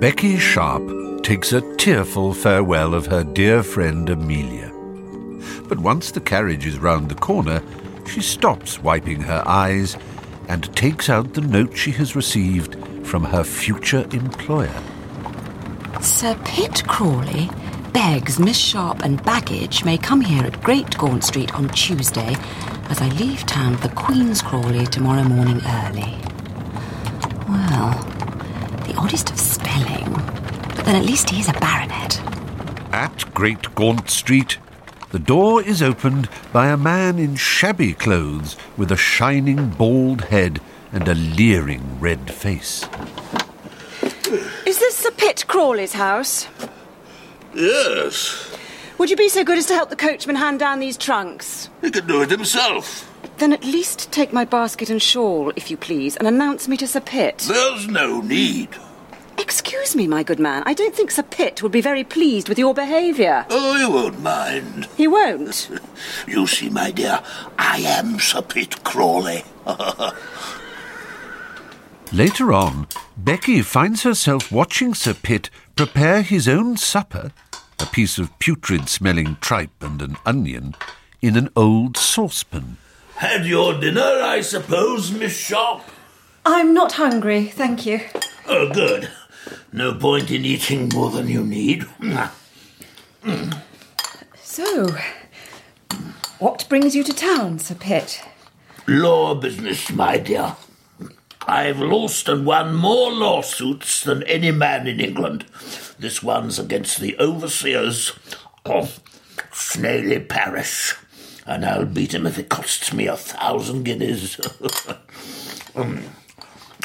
Becky Sharp takes a tearful farewell of her dear friend Amelia. But once the carriage is round the corner, she stops wiping her eyes and takes out the note she has received from her future employer. Sir Pitt Crawley begs Miss Sharp and baggage may come here at Great Gaunt Street on Tuesday as I leave town for Queen's Crawley tomorrow morning early. Well, the oddest of spelling, but then at least he is a baronet. At Great Gaunt Street, the door is opened by a man in shabby clothes with a shining bald head and a leering red face. Is this Sir Pitt Crawley's house? Yes, Would you be so good as to help the coachman hand down these trunks? he can do it himself. Then at least take my basket and shawl, if you please, and announce me to Sir Pitt. There's no need. Excuse me, my good man. I don't think Sir Pitt would be very pleased with your behaviour. Oh, he won't mind. He won't. You see, my dear, I am Sir Pitt Crawley. Later on, Becky finds herself watching Sir Pitt prepare his own supper, a piece of putrid smelling tripe and an onion, in an old saucepan. Had your dinner, I suppose, Miss Sharp? I'm not hungry, thank you. Oh, good. No point in eating more than you need. So, what brings you to town, Sir Pitt? Law business, my dear. I've lost and won more lawsuits than any man in England. This one's against the overseers of Snaily Parish, and I'll beat him if it costs me a thousand guineas. um,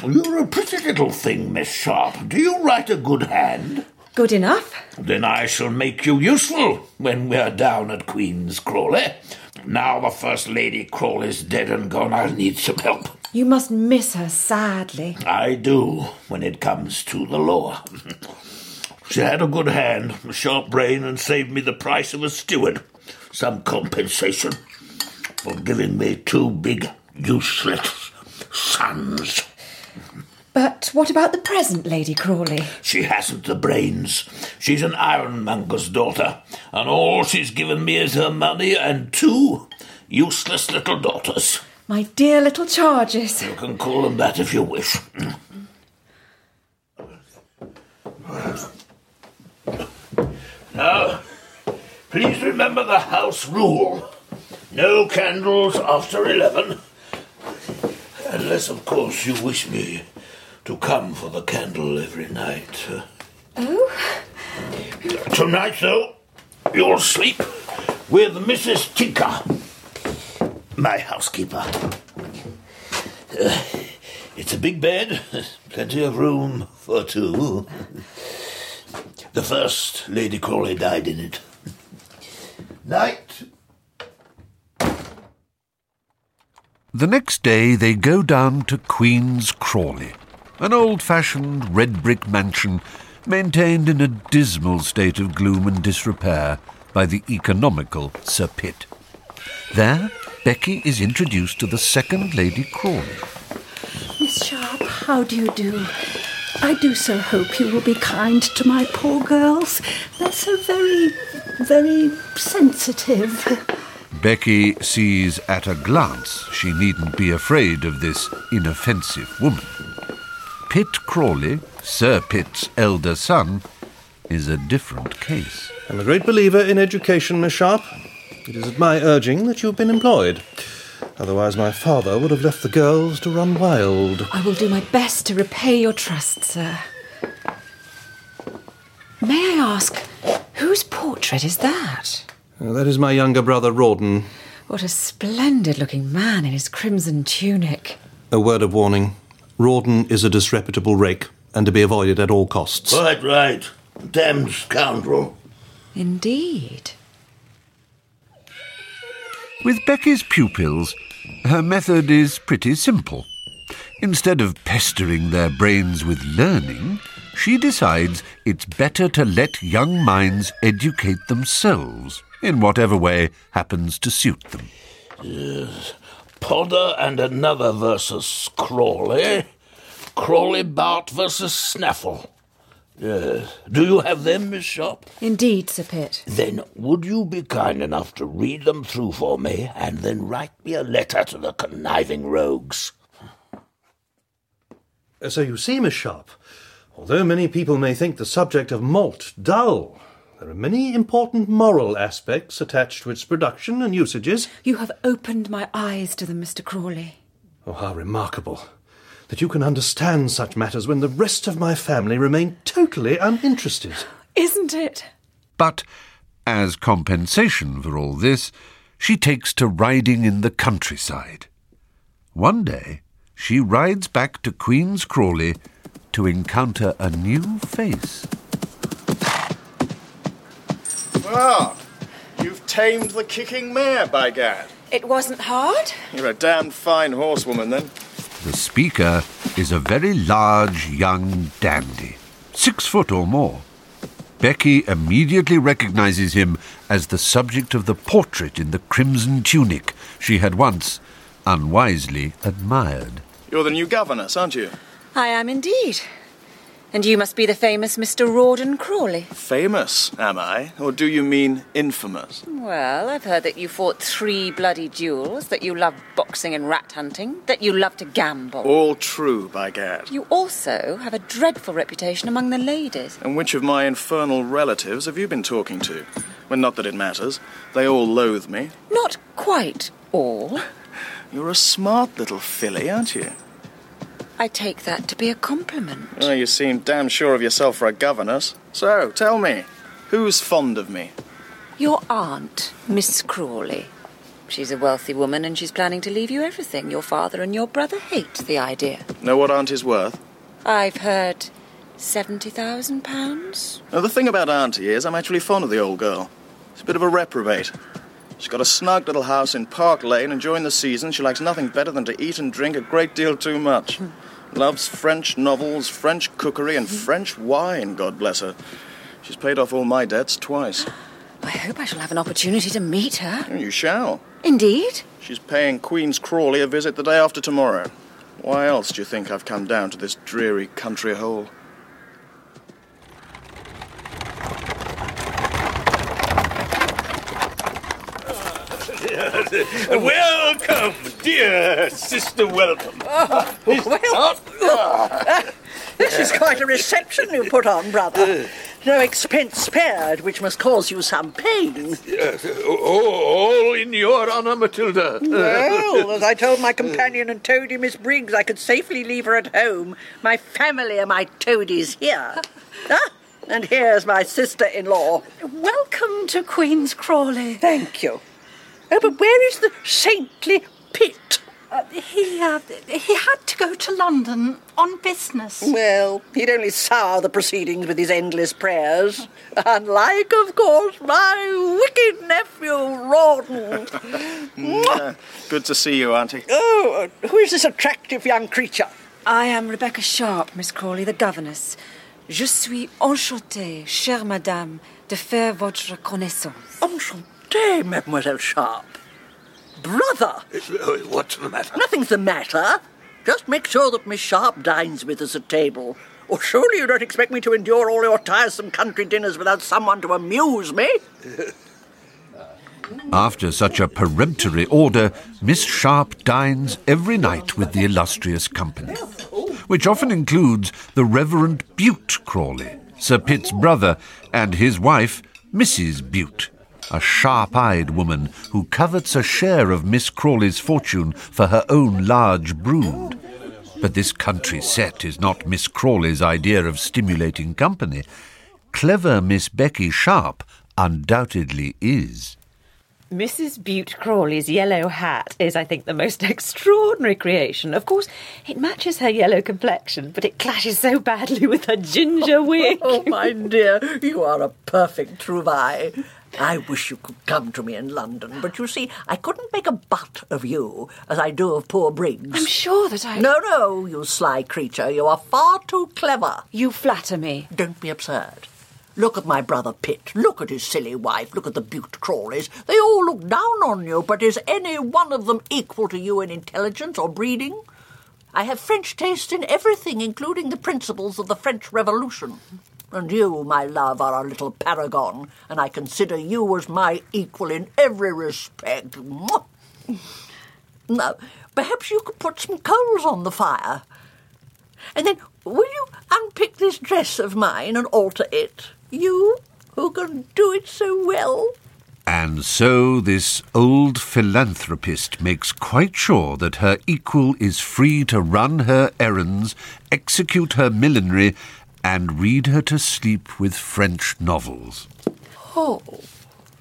you're a pretty little thing, Miss Sharp. Do you write a good hand? Good enough. Then I shall make you useful when we're down at Queen's Crawley. Now the First Lady Crawley's dead and gone, I'll need some help. You must miss her sadly. I do when it comes to the law. she had a good hand, a sharp brain, and saved me the price of a steward. Some compensation for giving me two big, useless sons. But what about the present Lady Crawley? She hasn't the brains. She's an ironmonger's daughter, and all she's given me is her money and two useless little daughters. My dear little charges. You can call them that if you wish. Now, please remember the house rule. No candles after eleven. Unless, of course, you wish me to come for the candle every night. Oh? Tonight, though, you'll sleep with Mrs. Tinker, my housekeeper. Uh, it's a big bed, plenty of room for two. The first Lady Crawley died in it. Night. The next day they go down to Queen's Crawley, an old fashioned red brick mansion maintained in a dismal state of gloom and disrepair by the economical Sir Pitt. There, Becky is introduced to the second Lady Crawley. Miss Sharp, how do you do? I do so hope you will be kind to my poor girls. They're so very, very sensitive. Becky sees at a glance she needn't be afraid of this inoffensive woman. Pitt Crawley, Sir Pitt's elder son, is a different case. I'm a great believer in education, Miss Sharp. It is at my urging that you have been employed. Otherwise, my father would have left the girls to run wild. I will do my best to repay your trust, sir. May I ask, whose portrait is that? Uh, that is my younger brother, Rawdon. What a splendid looking man in his crimson tunic. A word of warning Rawdon is a disreputable rake and to be avoided at all costs. Quite right. Damned scoundrel. Indeed. With Becky's pupils, her method is pretty simple. Instead of pestering their brains with learning, she decides it's better to let young minds educate themselves in whatever way happens to suit them. Podder and another versus Crawley. Crawley Bart versus Snaffle. Yes. Do you have them, Miss Sharp? Indeed, Sir Pitt. Then would you be kind enough to read them through for me and then write me a letter to the conniving rogues? Uh, So you see, Miss Sharp, although many people may think the subject of malt dull, there are many important moral aspects attached to its production and usages. You have opened my eyes to them, Mr. Crawley. Oh, how remarkable that you can understand such matters when the rest of my family remain totally uninterested. Isn't it? But as compensation for all this, she takes to riding in the countryside. One day, she rides back to Queen's Crawley to encounter a new face. Ah, you've tamed the kicking mare, by gad. It wasn't hard. You're a damned fine horsewoman, then. The speaker is a very large young dandy, six foot or more. Becky immediately recognizes him as the subject of the portrait in the crimson tunic she had once unwisely admired. You're the new governess, aren't you? I am indeed. And you must be the famous Mr. Rawdon Crawley. Famous, am I? Or do you mean infamous? Well, I've heard that you fought three bloody duels, that you love boxing and rat hunting, that you love to gamble. All true, by gad. You also have a dreadful reputation among the ladies. And which of my infernal relatives have you been talking to? Well, not that it matters. They all loathe me. Not quite all. You're a smart little filly, aren't you? I take that to be a compliment. Oh, you seem damn sure of yourself for a governess. So, tell me, who's fond of me? Your aunt, Miss Crawley. She's a wealthy woman and she's planning to leave you everything. Your father and your brother hate the idea. Know what Aunt is worth? I've heard seventy thousand pounds. Now, the thing about Auntie is I'm actually fond of the old girl. She's a bit of a reprobate. She's got a snug little house in Park Lane, and during the season she likes nothing better than to eat and drink a great deal too much. Hmm. Loves French novels, French cookery, and hmm. French wine, God bless her. She's paid off all my debts twice. I hope I shall have an opportunity to meet her. Hmm, you shall. Indeed. She's paying Queen's Crawley a visit the day after tomorrow. Why else do you think I've come down to this dreary country hole? Welcome, dear sister, welcome. This is quite a reception you put on, brother. No expense spared, which must cause you some pain. Yes, all in your honour, Matilda. Well, as I told my companion and toady, Miss Briggs, I could safely leave her at home. My family are my toadies here. ah, and here's my sister-in-law. Welcome to Queen's Crawley. Thank you. Oh, but where is the saintly Pitt? Uh, he, uh, he had to go to London on business. Well, he'd only sour the proceedings with his endless prayers. Unlike, of course, my wicked nephew, Rawdon. Uh, good to see you, Auntie. Oh, uh, who is this attractive young creature? I am Rebecca Sharp, Miss Crawley, the governess. Je suis enchantée, chère madame, de faire votre connaissance. Enchantée, Mademoiselle Sharp. Brother, uh, What's the matter? nothing's the matter. Just make sure that Miss Sharp dines with us at table. Or surely you don't expect me to endure all your tiresome country dinners without someone to amuse me? After such a peremptory order, Miss Sharp dines every night with the illustrious company, which often includes the Reverend Bute Crawley, Sir Pitt's brother, and his wife, Mrs. Bute, a sharp-eyed woman who covets a share of Miss Crawley's fortune for her own large brood. But this country set is not Miss Crawley's idea of stimulating company. Clever Miss Becky Sharp undoubtedly is. Mrs. Bute Crawley's yellow hat is, I think, the most extraordinary creation. Of course, it matches her yellow complexion, but it clashes so badly with her ginger wig. Oh, my dear, you are a perfect trouvaille. I wish you could come to me in London, but you see, I couldn't make a butt of you as I do of poor Briggs. I'm sure that I. No, no, you sly creature, you are far too clever. You flatter me. Don't be absurd. Look at my brother Pitt. Look at his silly wife. Look at the Bute Crawleys. They all look down on you, but is any one of them equal to you in intelligence or breeding? I have French taste in everything, including the principles of the French Revolution. And you, my love, are a little paragon, and I consider you as my equal in every respect. Now, perhaps you could put some coals on the fire. And then, will you unpick this dress of mine and alter it? You, who can do it so well? And so this old philanthropist makes quite sure that her equal is free to run her errands, execute her millinery, and read her to sleep with French novels. Oh,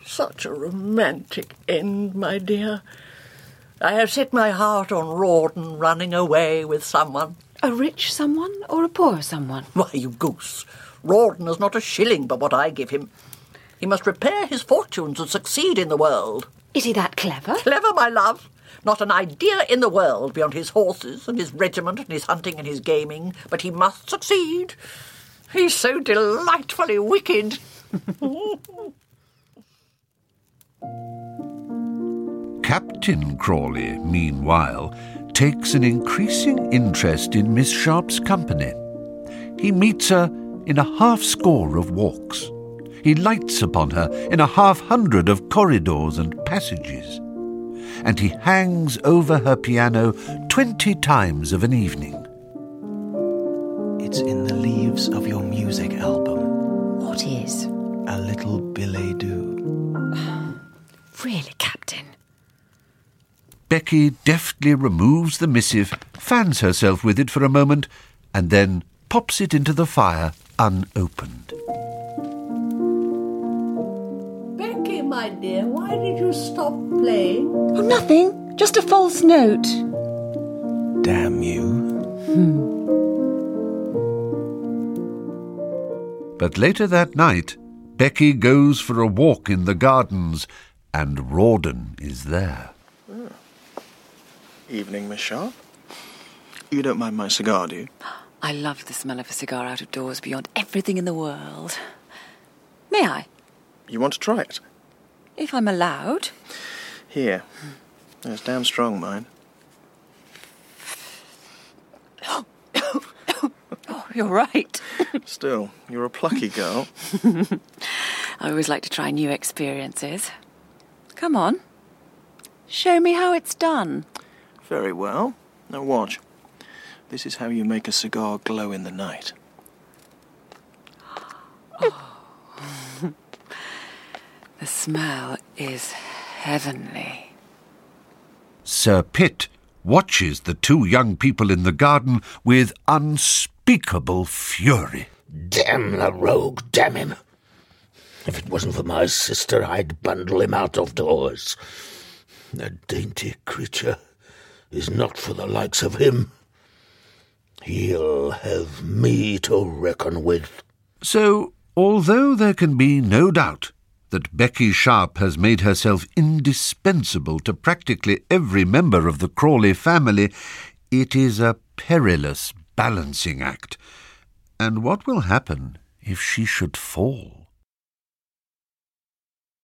such a romantic end, my dear. I have set my heart on Rawdon running away with someone. A rich someone or a poor someone? Why, you goose. Rawdon has not a shilling but what I give him. He must repair his fortunes and succeed in the world. Is he that clever? Clever, my love. Not an idea in the world beyond his horses and his regiment and his hunting and his gaming, but he must succeed. He's so delightfully wicked. Captain Crawley, meanwhile, takes an increasing interest in Miss Sharp's company. He meets her in a half score of walks. He lights upon her in a half hundred of corridors and passages. And he hangs over her piano twenty times of an evening. It's in the leaves of your music album. What is? A little billet doux. Really, Captain? Becky deftly removes the missive, fans herself with it for a moment, and then pops it into the fire unopened. Becky, my dear, why did you stop playing? Oh, nothing. Just a false note. Damn you. Hmm. But later that night, Becky goes for a walk in the gardens, and Rawdon is there. Hmm. Evening, Miss Sharp. You don't mind my cigar, do you? I love the smell of a cigar out of doors beyond everything in the world. May I? You want to try it? If I'm allowed. Here. It's damn strong, mine. you're right. Still, you're a plucky girl. I always like to try new experiences. Come on. Show me how it's done. Very well. Now watch. This is how you make a cigar glow in the night. The smell is heavenly. Sir Pitt watches the two young people in the garden with unspeakable fury. Damn the rogue, damn him. If it wasn't for my sister, I'd bundle him out of doors. That dainty creature is not for the likes of him. He'll have me to reckon with. So, although there can be no doubt that Becky Sharp has made herself indispensable to practically every member of the Crawley family, it is a perilous balancing act. And what will happen if she should fall?